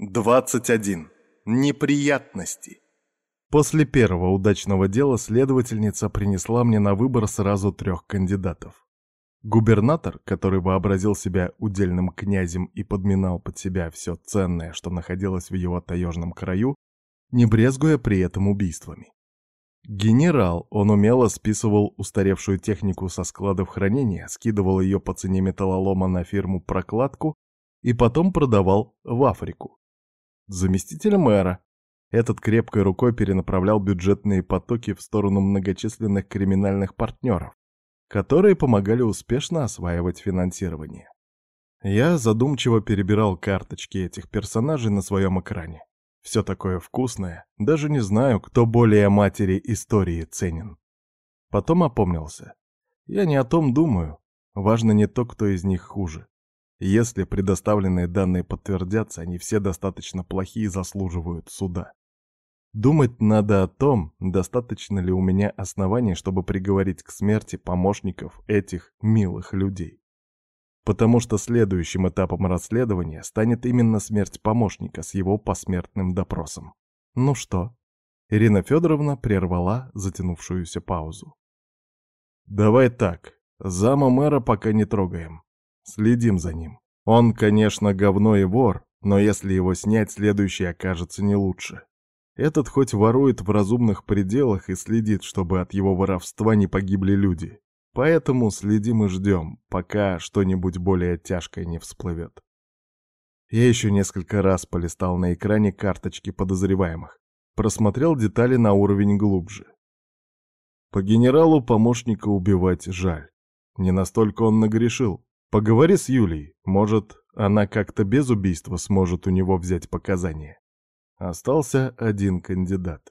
21. Неприятности. После первого удачного дела следовательница принесла мне на выбор сразу трех кандидатов. Губернатор, который вообразил себя удельным князем и подминал под себя все ценное, что находилось в его таежном краю, не брезгуя при этом убийствами. Генерал, он умело списывал устаревшую технику со складов хранения, скидывал ее по цене металлолома на фирму «Прокладку» и потом продавал в Африку заместителя мэра. Этот крепкой рукой перенаправлял бюджетные потоки в сторону многочисленных криминальных партнеров, которые помогали успешно осваивать финансирование. Я задумчиво перебирал карточки этих персонажей на своем экране. Все такое вкусное, даже не знаю, кто более матери истории ценен. Потом опомнился. Я не о том думаю. Важно не то, кто из них хуже. Если предоставленные данные подтвердятся, они все достаточно плохие и заслуживают суда. Думать надо о том, достаточно ли у меня оснований, чтобы приговорить к смерти помощников этих милых людей. Потому что следующим этапом расследования станет именно смерть помощника с его посмертным допросом. Ну что? Ирина Федоровна прервала затянувшуюся паузу. Давай так, зама мэра пока не трогаем. Следим за ним. Он, конечно, говно и вор, но если его снять, следующий окажется не лучше. Этот хоть ворует в разумных пределах и следит, чтобы от его воровства не погибли люди. Поэтому следим и ждем, пока что-нибудь более тяжкое не всплывет. Я еще несколько раз полистал на экране карточки подозреваемых, просмотрел детали на уровень глубже. По генералу помощника убивать жаль. Не настолько он нагрешил, Поговори с Юлей, может, она как-то без убийства сможет у него взять показания. Остался один кандидат.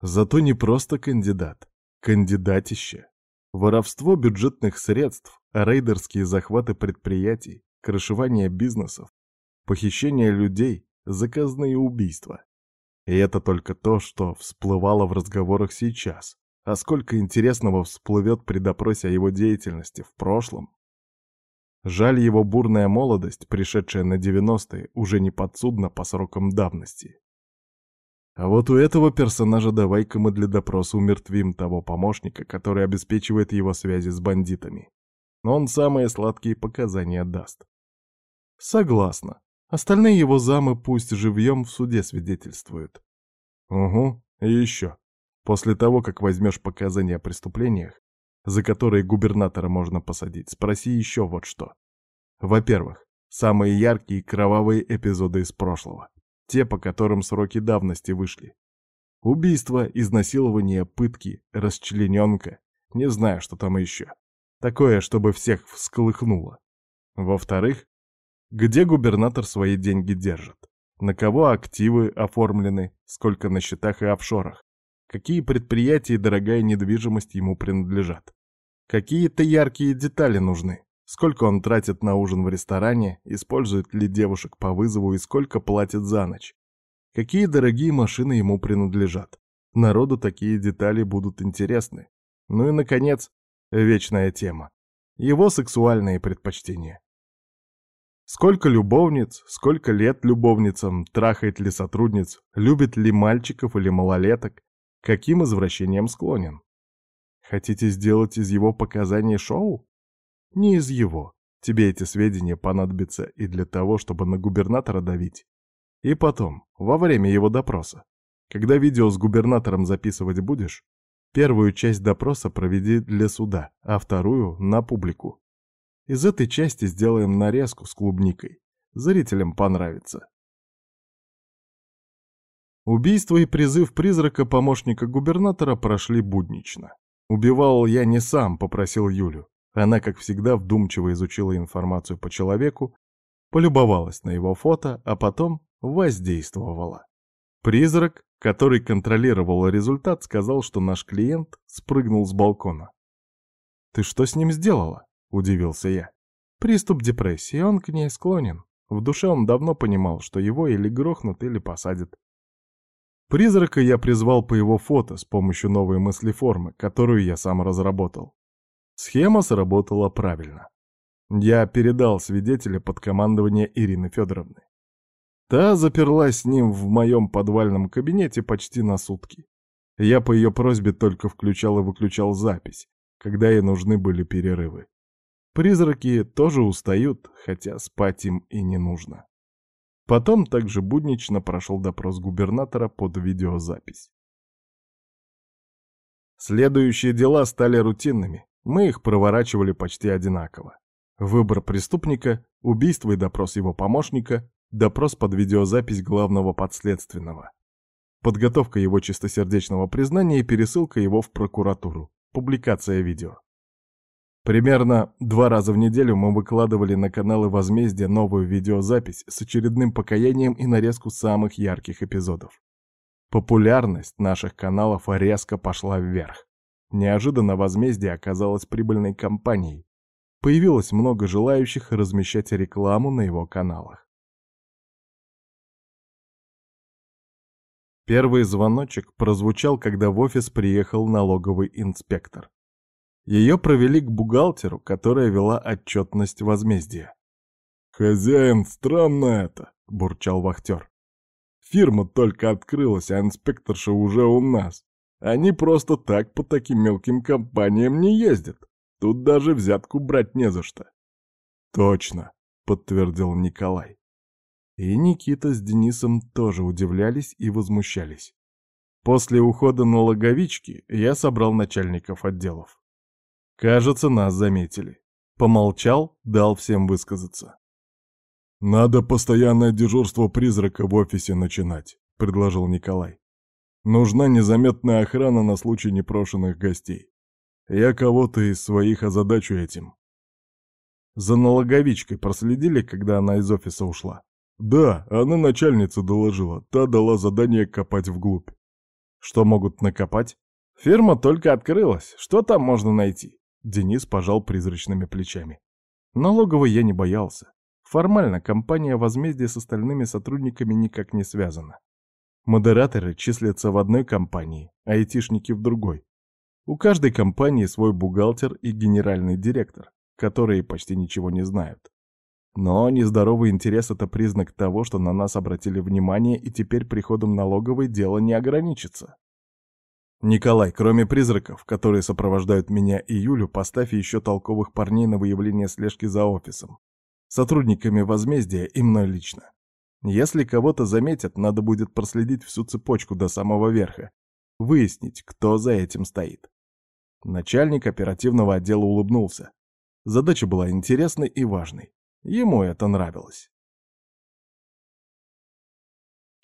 Зато не просто кандидат, кандидатище. Воровство бюджетных средств, рейдерские захваты предприятий, крышевание бизнесов, похищение людей, заказные убийства. И это только то, что всплывало в разговорах сейчас. А сколько интересного всплывет при допросе о его деятельности в прошлом, Жаль его бурная молодость, пришедшая на 90-е, уже не подсудна по срокам давности. А вот у этого персонажа давай-ка мы для допроса умертвим того помощника, который обеспечивает его связи с бандитами. Но он самые сладкие показания даст. Согласна. Остальные его замы пусть живьем в суде свидетельствуют. Угу, и еще. После того, как возьмешь показания о преступлениях, за которые губернатора можно посадить, спроси еще вот что. Во-первых, самые яркие кровавые эпизоды из прошлого. Те, по которым сроки давности вышли. Убийство, изнасилование, пытки, расчлененка. Не знаю, что там еще. Такое, чтобы всех всколыхнуло. Во-вторых, где губернатор свои деньги держит? На кого активы оформлены, сколько на счетах и офшорах? Какие предприятия и дорогая недвижимость ему принадлежат? Какие-то яркие детали нужны. Сколько он тратит на ужин в ресторане, использует ли девушек по вызову и сколько платит за ночь. Какие дорогие машины ему принадлежат. Народу такие детали будут интересны. Ну и, наконец, вечная тема. Его сексуальные предпочтения. Сколько любовниц, сколько лет любовницам, трахает ли сотрудниц, любит ли мальчиков или малолеток, каким извращением склонен. Хотите сделать из его показаний шоу? Не из его. Тебе эти сведения понадобятся и для того, чтобы на губернатора давить. И потом, во время его допроса. Когда видео с губернатором записывать будешь, первую часть допроса проведи для суда, а вторую — на публику. Из этой части сделаем нарезку с клубникой. Зрителям понравится. Убийство и призыв призрака помощника губернатора прошли буднично. Убивал я не сам, попросил Юлю. Она, как всегда, вдумчиво изучила информацию по человеку, полюбовалась на его фото, а потом воздействовала. Призрак, который контролировал результат, сказал, что наш клиент спрыгнул с балкона. «Ты что с ним сделала?» — удивился я. «Приступ депрессии, он к ней склонен. В душе он давно понимал, что его или грохнут, или посадят. Призрака я призвал по его фото с помощью новой мыслеформы, которую я сам разработал. Схема сработала правильно. Я передал свидетеля под командование Ирины Федоровны. Та заперлась с ним в моем подвальном кабинете почти на сутки. Я по ее просьбе только включал и выключал запись, когда ей нужны были перерывы. Призраки тоже устают, хотя спать им и не нужно. Потом также буднично прошел допрос губернатора под видеозапись. Следующие дела стали рутинными, мы их проворачивали почти одинаково. Выбор преступника, убийство и допрос его помощника, допрос под видеозапись главного подследственного. Подготовка его чистосердечного признания и пересылка его в прокуратуру. Публикация видео. Примерно два раза в неделю мы выкладывали на каналы Возмездия новую видеозапись с очередным покаянием и нарезку самых ярких эпизодов. Популярность наших каналов резко пошла вверх. Неожиданно Возмездие оказалось прибыльной компанией. Появилось много желающих размещать рекламу на его каналах. Первый звоночек прозвучал, когда в офис приехал налоговый инспектор. Ее провели к бухгалтеру, которая вела отчетность возмездия. «Хозяин, странно это», — бурчал вахтер. «Фирма только открылась, а инспекторша уже у нас. Они просто так по таким мелким компаниям не ездят. Тут даже взятку брать не за что». «Точно», — подтвердил Николай. И Никита с Денисом тоже удивлялись и возмущались. После ухода налоговички я собрал начальников отделов. Кажется, нас заметили. Помолчал, дал всем высказаться. «Надо постоянное дежурство призрака в офисе начинать», — предложил Николай. «Нужна незаметная охрана на случай непрошенных гостей. Я кого-то из своих озадачу этим». За налоговичкой проследили, когда она из офиса ушла? Да, она начальница доложила. Та дала задание копать вглубь. Что могут накопать? Фирма только открылась. Что там можно найти? Денис пожал призрачными плечами. Налоговой я не боялся. Формально компания возмездия с остальными сотрудниками никак не связана. Модераторы числятся в одной компании, а айтишники в другой. У каждой компании свой бухгалтер и генеральный директор, которые почти ничего не знают. Но нездоровый интерес — это признак того, что на нас обратили внимание, и теперь приходом налоговой дело не ограничится. «Николай, кроме призраков, которые сопровождают меня и Юлю, поставь еще толковых парней на выявление слежки за офисом. Сотрудниками возмездия и мной лично. Если кого-то заметят, надо будет проследить всю цепочку до самого верха. Выяснить, кто за этим стоит». Начальник оперативного отдела улыбнулся. Задача была интересной и важной. Ему это нравилось.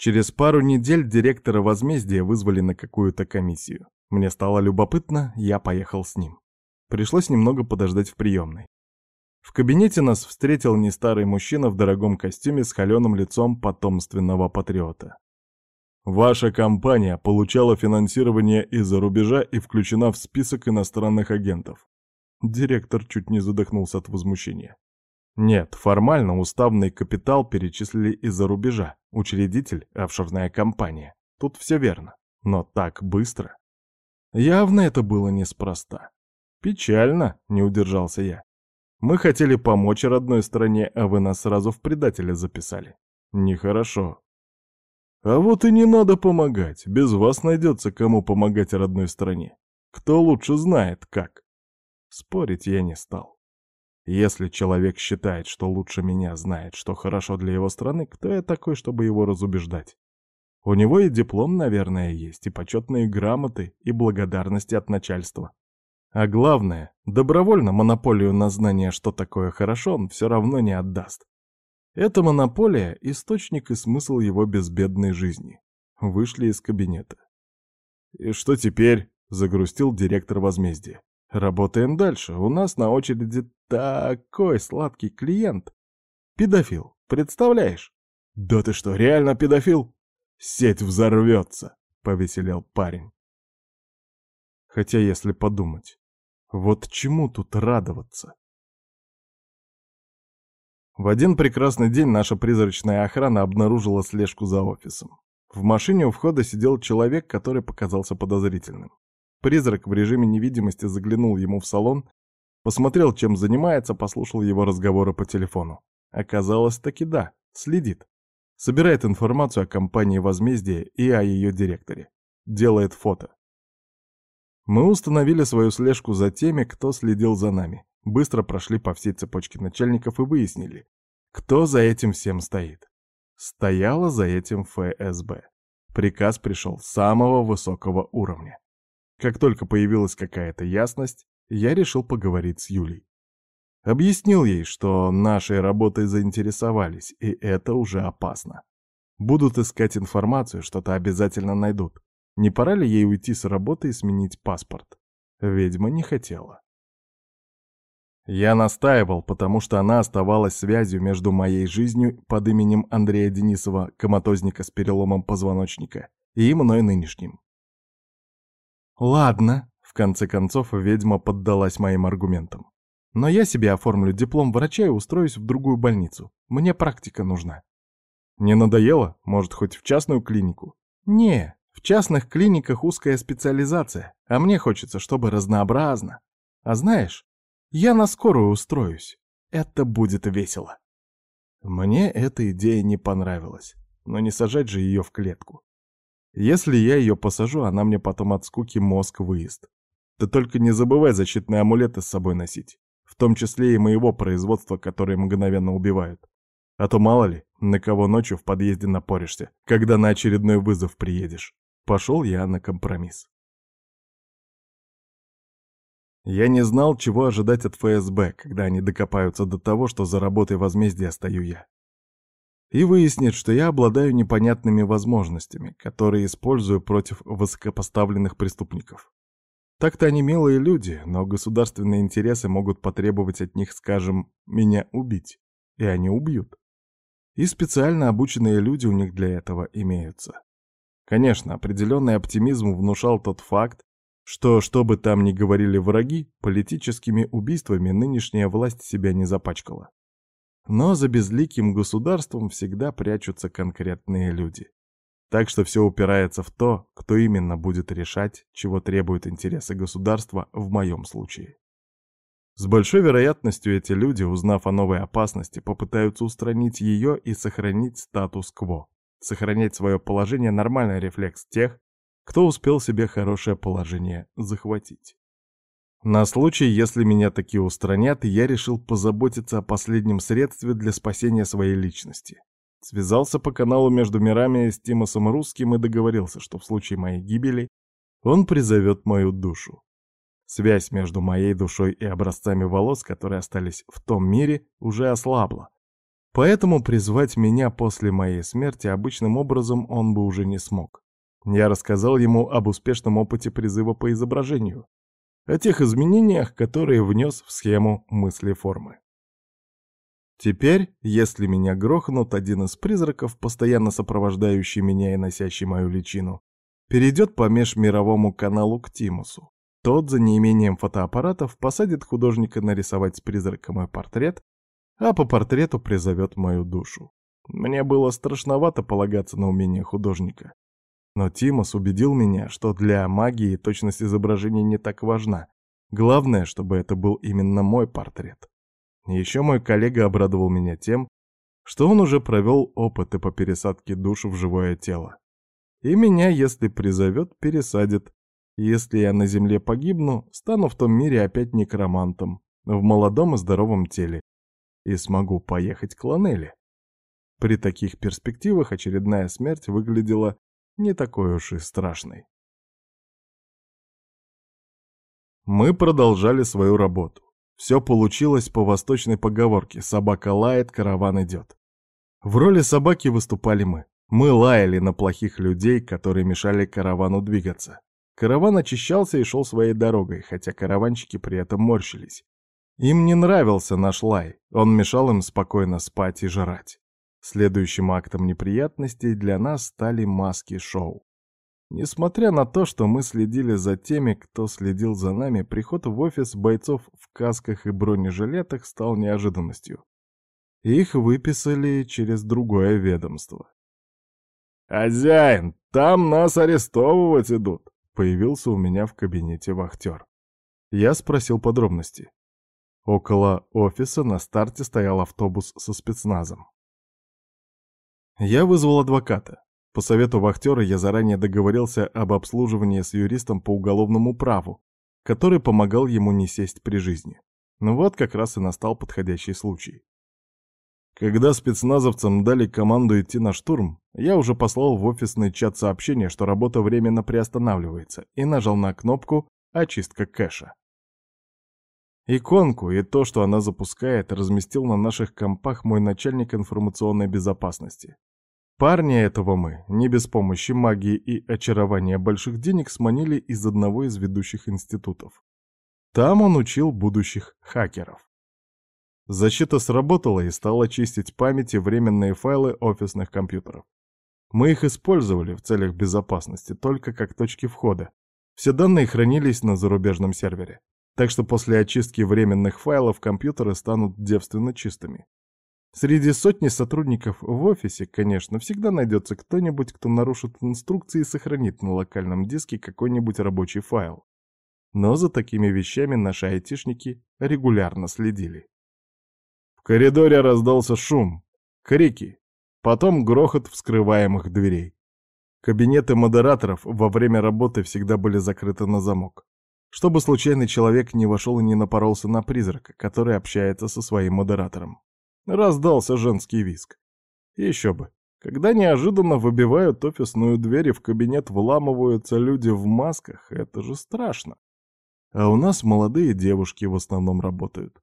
Через пару недель директора возмездия вызвали на какую-то комиссию. Мне стало любопытно, я поехал с ним. Пришлось немного подождать в приемной. В кабинете нас встретил не старый мужчина в дорогом костюме с холеным лицом потомственного патриота. Ваша компания получала финансирование из-за рубежа и включена в список иностранных агентов. Директор чуть не задохнулся от возмущения. Нет, формально уставный капитал перечислили из-за рубежа. Учредитель — офшорная компания. Тут все верно. Но так быстро. Явно это было неспроста. Печально, не удержался я. Мы хотели помочь родной стране, а вы нас сразу в предателя записали. Нехорошо. А вот и не надо помогать. Без вас найдется, кому помогать родной стране. Кто лучше знает, как. Спорить я не стал. Если человек считает, что лучше меня знает, что хорошо для его страны, кто я такой, чтобы его разубеждать? У него и диплом, наверное, есть, и почетные грамоты, и благодарности от начальства. А главное, добровольно монополию на знание, что такое хорошо, он все равно не отдаст. Эта монополия — источник и смысл его безбедной жизни. Вышли из кабинета. «И что теперь?» — загрустил директор возмездия. Работаем дальше. У нас на очереди такой сладкий клиент. Педофил, представляешь? Да ты что, реально педофил? Сеть взорвется, повеселел парень. Хотя, если подумать, вот чему тут радоваться? В один прекрасный день наша призрачная охрана обнаружила слежку за офисом. В машине у входа сидел человек, который показался подозрительным. Призрак в режиме невидимости заглянул ему в салон, посмотрел, чем занимается, послушал его разговоры по телефону. Оказалось, таки да, следит. Собирает информацию о компании возмездия и о ее директоре. Делает фото. Мы установили свою слежку за теми, кто следил за нами. Быстро прошли по всей цепочке начальников и выяснили, кто за этим всем стоит. Стояла за этим ФСБ. Приказ пришел с самого высокого уровня. Как только появилась какая-то ясность, я решил поговорить с Юлей. Объяснил ей, что нашей работой заинтересовались, и это уже опасно. Будут искать информацию, что-то обязательно найдут. Не пора ли ей уйти с работы и сменить паспорт? Ведьма не хотела. Я настаивал, потому что она оставалась связью между моей жизнью под именем Андрея Денисова, коматозника с переломом позвоночника, и мной нынешним. «Ладно», — в конце концов ведьма поддалась моим аргументам. «Но я себе оформлю диплом врача и устроюсь в другую больницу. Мне практика нужна». «Не надоело? Может, хоть в частную клинику?» «Не, в частных клиниках узкая специализация, а мне хочется, чтобы разнообразно. А знаешь, я на скорую устроюсь. Это будет весело. Мне эта идея не понравилась, но не сажать же ее в клетку. Если я ее посажу, она мне потом от скуки мозг выест. Ты только не забывай защитные амулеты с собой носить, в том числе и моего производства, которые мгновенно убивают. А то мало ли, на кого ночью в подъезде напоришься, когда на очередной вызов приедешь. Пошел я на компромисс. Я не знал, чего ожидать от ФСБ, когда они докопаются до того, что за работой возмездия стою я. И выяснит, что я обладаю непонятными возможностями, которые использую против высокопоставленных преступников. Так-то они милые люди, но государственные интересы могут потребовать от них, скажем, меня убить. И они убьют. И специально обученные люди у них для этого имеются. Конечно, определенный оптимизм внушал тот факт, что, что бы там ни говорили враги, политическими убийствами нынешняя власть себя не запачкала. Но за безликим государством всегда прячутся конкретные люди. Так что все упирается в то, кто именно будет решать, чего требуют интересы государства в моем случае. С большой вероятностью эти люди, узнав о новой опасности, попытаются устранить ее и сохранить статус-кво. Сохранять свое положение – нормальный рефлекс тех, кто успел себе хорошее положение захватить. На случай, если меня таки устранят, я решил позаботиться о последнем средстве для спасения своей личности. Связался по каналу между мирами с Тимосом Русским и договорился, что в случае моей гибели он призовет мою душу. Связь между моей душой и образцами волос, которые остались в том мире, уже ослабла. Поэтому призвать меня после моей смерти обычным образом он бы уже не смог. Я рассказал ему об успешном опыте призыва по изображению, о тех изменениях, которые внес в схему мысли-формы. Теперь, если меня грохнут, один из призраков, постоянно сопровождающий меня и носящий мою личину, перейдет по межмировому каналу к Тимусу. Тот, за неимением фотоаппаратов, посадит художника нарисовать с призраком мой портрет, а по портрету призовет мою душу. Мне было страшновато полагаться на умение художника. Но Тимос убедил меня, что для магии точность изображения не так важна. Главное, чтобы это был именно мой портрет. Еще мой коллега обрадовал меня тем, что он уже провел опыты по пересадке душ в живое тело. И меня, если призовет, пересадит. Если я на земле погибну, стану в том мире опять некромантом, в молодом и здоровом теле, и смогу поехать к Ланелли. При таких перспективах очередная смерть выглядела не такой уж и страшный. Мы продолжали свою работу. Все получилось по восточной поговорке «собака лает, караван идет». В роли собаки выступали мы. Мы лаяли на плохих людей, которые мешали каравану двигаться. Караван очищался и шел своей дорогой, хотя караванщики при этом морщились. Им не нравился наш лай, он мешал им спокойно спать и жрать. Следующим актом неприятностей для нас стали маски-шоу. Несмотря на то, что мы следили за теми, кто следил за нами, приход в офис бойцов в касках и бронежилетах стал неожиданностью. Их выписали через другое ведомство. «Хозяин, там нас арестовывать идут!» — появился у меня в кабинете вахтер. Я спросил подробности. Около офиса на старте стоял автобус со спецназом. Я вызвал адвоката. По совету вахтера я заранее договорился об обслуживании с юристом по уголовному праву, который помогал ему не сесть при жизни. Ну вот как раз и настал подходящий случай. Когда спецназовцам дали команду идти на штурм, я уже послал в офисный чат сообщение, что работа временно приостанавливается, и нажал на кнопку «Очистка кэша». Иконку и то, что она запускает, разместил на наших компах мой начальник информационной безопасности. Парня этого мы, не без помощи магии и очарования больших денег, сманили из одного из ведущих институтов. Там он учил будущих хакеров. Защита сработала и стала чистить память и временные файлы офисных компьютеров. Мы их использовали в целях безопасности только как точки входа. Все данные хранились на зарубежном сервере. Так что после очистки временных файлов компьютеры станут девственно чистыми. Среди сотни сотрудников в офисе, конечно, всегда найдется кто-нибудь, кто нарушит инструкции и сохранит на локальном диске какой-нибудь рабочий файл. Но за такими вещами наши айтишники регулярно следили. В коридоре раздался шум, крики, потом грохот вскрываемых дверей. Кабинеты модераторов во время работы всегда были закрыты на замок, чтобы случайный человек не вошел и не напоролся на призрака, который общается со своим модератором. Раздался женский виск. Еще бы. Когда неожиданно выбивают офисную дверь и в кабинет вламываются люди в масках, это же страшно. А у нас молодые девушки в основном работают.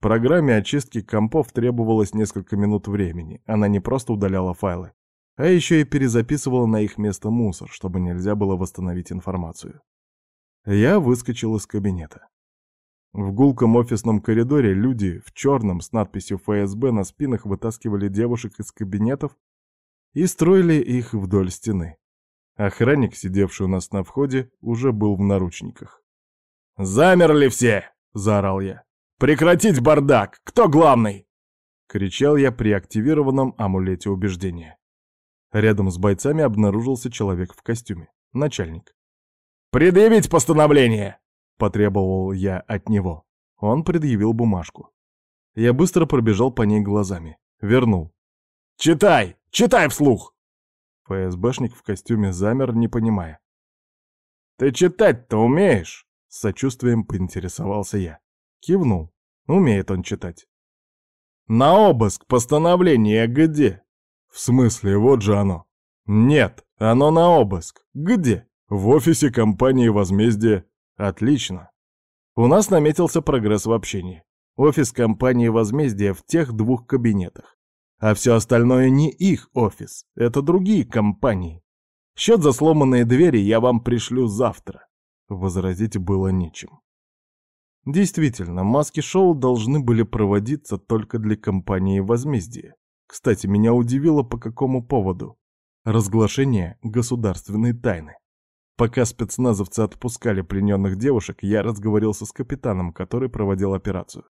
Программе очистки компов требовалось несколько минут времени. Она не просто удаляла файлы, а еще и перезаписывала на их место мусор, чтобы нельзя было восстановить информацию. Я выскочил из кабинета. В гулком офисном коридоре люди в черном с надписью ФСБ на спинах вытаскивали девушек из кабинетов и строили их вдоль стены. Охранник, сидевший у нас на входе, уже был в наручниках. «Замерли все!» — заорал я. «Прекратить бардак! Кто главный?» — кричал я при активированном амулете убеждения. Рядом с бойцами обнаружился человек в костюме. Начальник. «Предъявить постановление!» — потребовал я от него. Он предъявил бумажку. Я быстро пробежал по ней глазами. Вернул. «Читай! Читай вслух!» ФСБшник в костюме замер, не понимая. «Ты читать-то умеешь?» — с сочувствием поинтересовался я. Кивнул. Умеет он читать. «На обыск постановление где?» «В смысле, вот же оно». «Нет, оно на обыск. Где?» «В офисе компании «Возмездие». Отлично. У нас наметился прогресс в общении. Офис компании «Возмездие» в тех двух кабинетах. А все остальное не их офис, это другие компании. Счет за сломанные двери я вам пришлю завтра. Возразить было нечем. Действительно, маски-шоу должны были проводиться только для компании «Возмездие». Кстати, меня удивило по какому поводу. Разглашение государственной тайны. Пока спецназовцы отпускали плененных девушек, я разговорился с капитаном, который проводил операцию.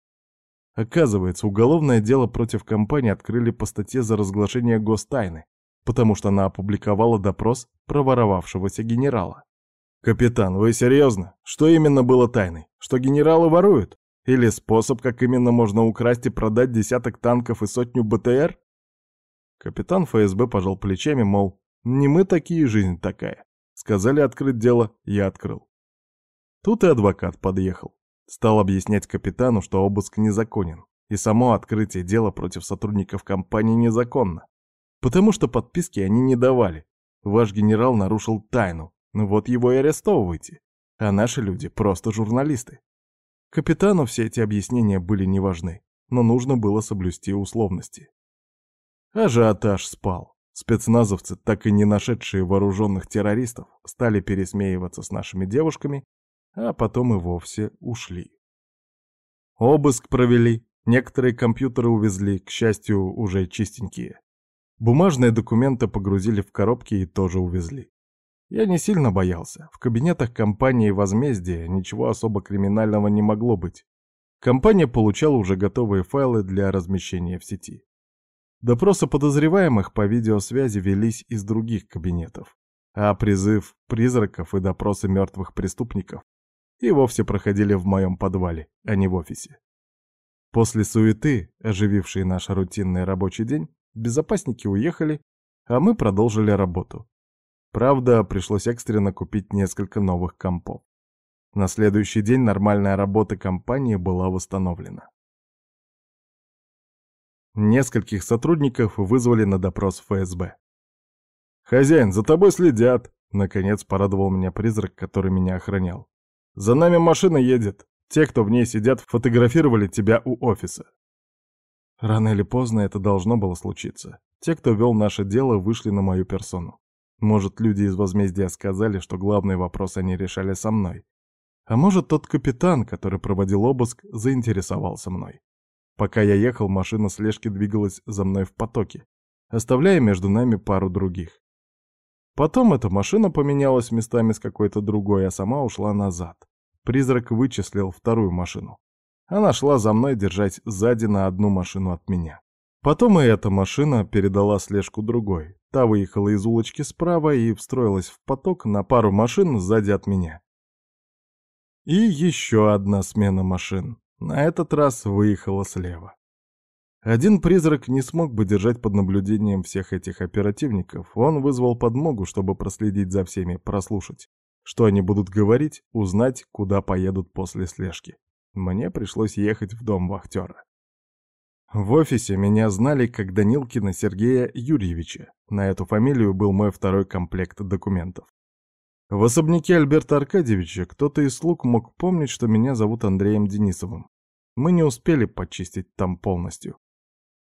Оказывается, уголовное дело против компании открыли по статье за разглашение гостайны, потому что она опубликовала допрос проворовавшегося генерала. «Капитан, вы серьезно? Что именно было тайной? Что генералы воруют? Или способ, как именно можно украсть и продать десяток танков и сотню БТР?» Капитан ФСБ пожал плечами, мол, не мы такие, жизнь такая. Сказали открыть дело, я открыл. Тут и адвокат подъехал. Стал объяснять капитану, что обыск незаконен, и само открытие дела против сотрудников компании незаконно. Потому что подписки они не давали. Ваш генерал нарушил тайну, ну вот его и арестовывайте. А наши люди просто журналисты. Капитану все эти объяснения были не важны, но нужно было соблюсти условности. Ажиотаж спал. Спецназовцы, так и не нашедшие вооруженных террористов, стали пересмеиваться с нашими девушками, а потом и вовсе ушли. Обыск провели, некоторые компьютеры увезли, к счастью, уже чистенькие. Бумажные документы погрузили в коробки и тоже увезли. Я не сильно боялся. В кабинетах компании «Возмездие» ничего особо криминального не могло быть. Компания получала уже готовые файлы для размещения в сети. Допросы подозреваемых по видеосвязи велись из других кабинетов, а призыв призраков и допросы мертвых преступников и вовсе проходили в моем подвале, а не в офисе. После суеты, оживившей наш рутинный рабочий день, безопасники уехали, а мы продолжили работу. Правда, пришлось экстренно купить несколько новых компов. На следующий день нормальная работа компании была восстановлена. Нескольких сотрудников вызвали на допрос ФСБ. «Хозяин, за тобой следят!» — наконец порадовал меня призрак, который меня охранял. «За нами машина едет. Те, кто в ней сидят, фотографировали тебя у офиса». Рано или поздно это должно было случиться. Те, кто вел наше дело, вышли на мою персону. Может, люди из возмездия сказали, что главный вопрос они решали со мной. А может, тот капитан, который проводил обыск, заинтересовался мной. Пока я ехал, машина слежки двигалась за мной в потоке, оставляя между нами пару других. Потом эта машина поменялась местами с какой-то другой, а сама ушла назад. Призрак вычислил вторую машину. Она шла за мной держать сзади на одну машину от меня. Потом и эта машина передала слежку другой. Та выехала из улочки справа и встроилась в поток на пару машин сзади от меня. И еще одна смена машин. На этот раз выехала слева. Один призрак не смог бы держать под наблюдением всех этих оперативников. Он вызвал подмогу, чтобы проследить за всеми, прослушать, что они будут говорить, узнать, куда поедут после слежки. Мне пришлось ехать в дом вахтера. В офисе меня знали как Данилкина Сергея Юрьевича. На эту фамилию был мой второй комплект документов. В особняке Альберта Аркадьевича кто-то из слуг мог помнить, что меня зовут Андреем Денисовым. Мы не успели почистить там полностью.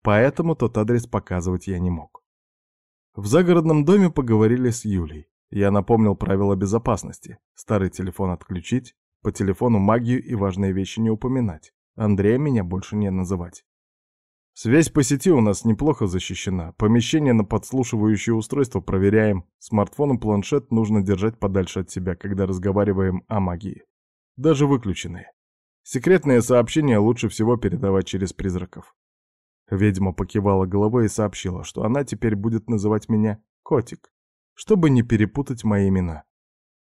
Поэтому тот адрес показывать я не мог. В загородном доме поговорили с Юлей. Я напомнил правила безопасности. Старый телефон отключить, по телефону магию и важные вещи не упоминать. Андрея меня больше не называть. Связь по сети у нас неплохо защищена. Помещение на подслушивающее устройство проверяем. Смартфон и планшет нужно держать подальше от себя, когда разговариваем о магии. Даже выключенные. Секретные сообщения лучше всего передавать через призраков. Ведьма покивала головой и сообщила, что она теперь будет называть меня Котик, чтобы не перепутать мои имена.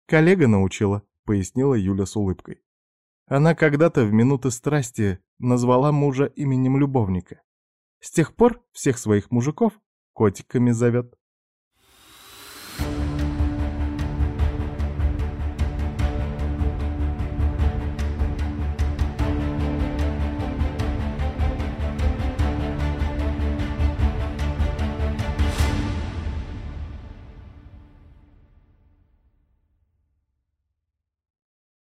«Коллега научила», — пояснила Юля с улыбкой. Она когда-то в минуты страсти назвала мужа именем любовника. С тех пор всех своих мужиков котиками зовет.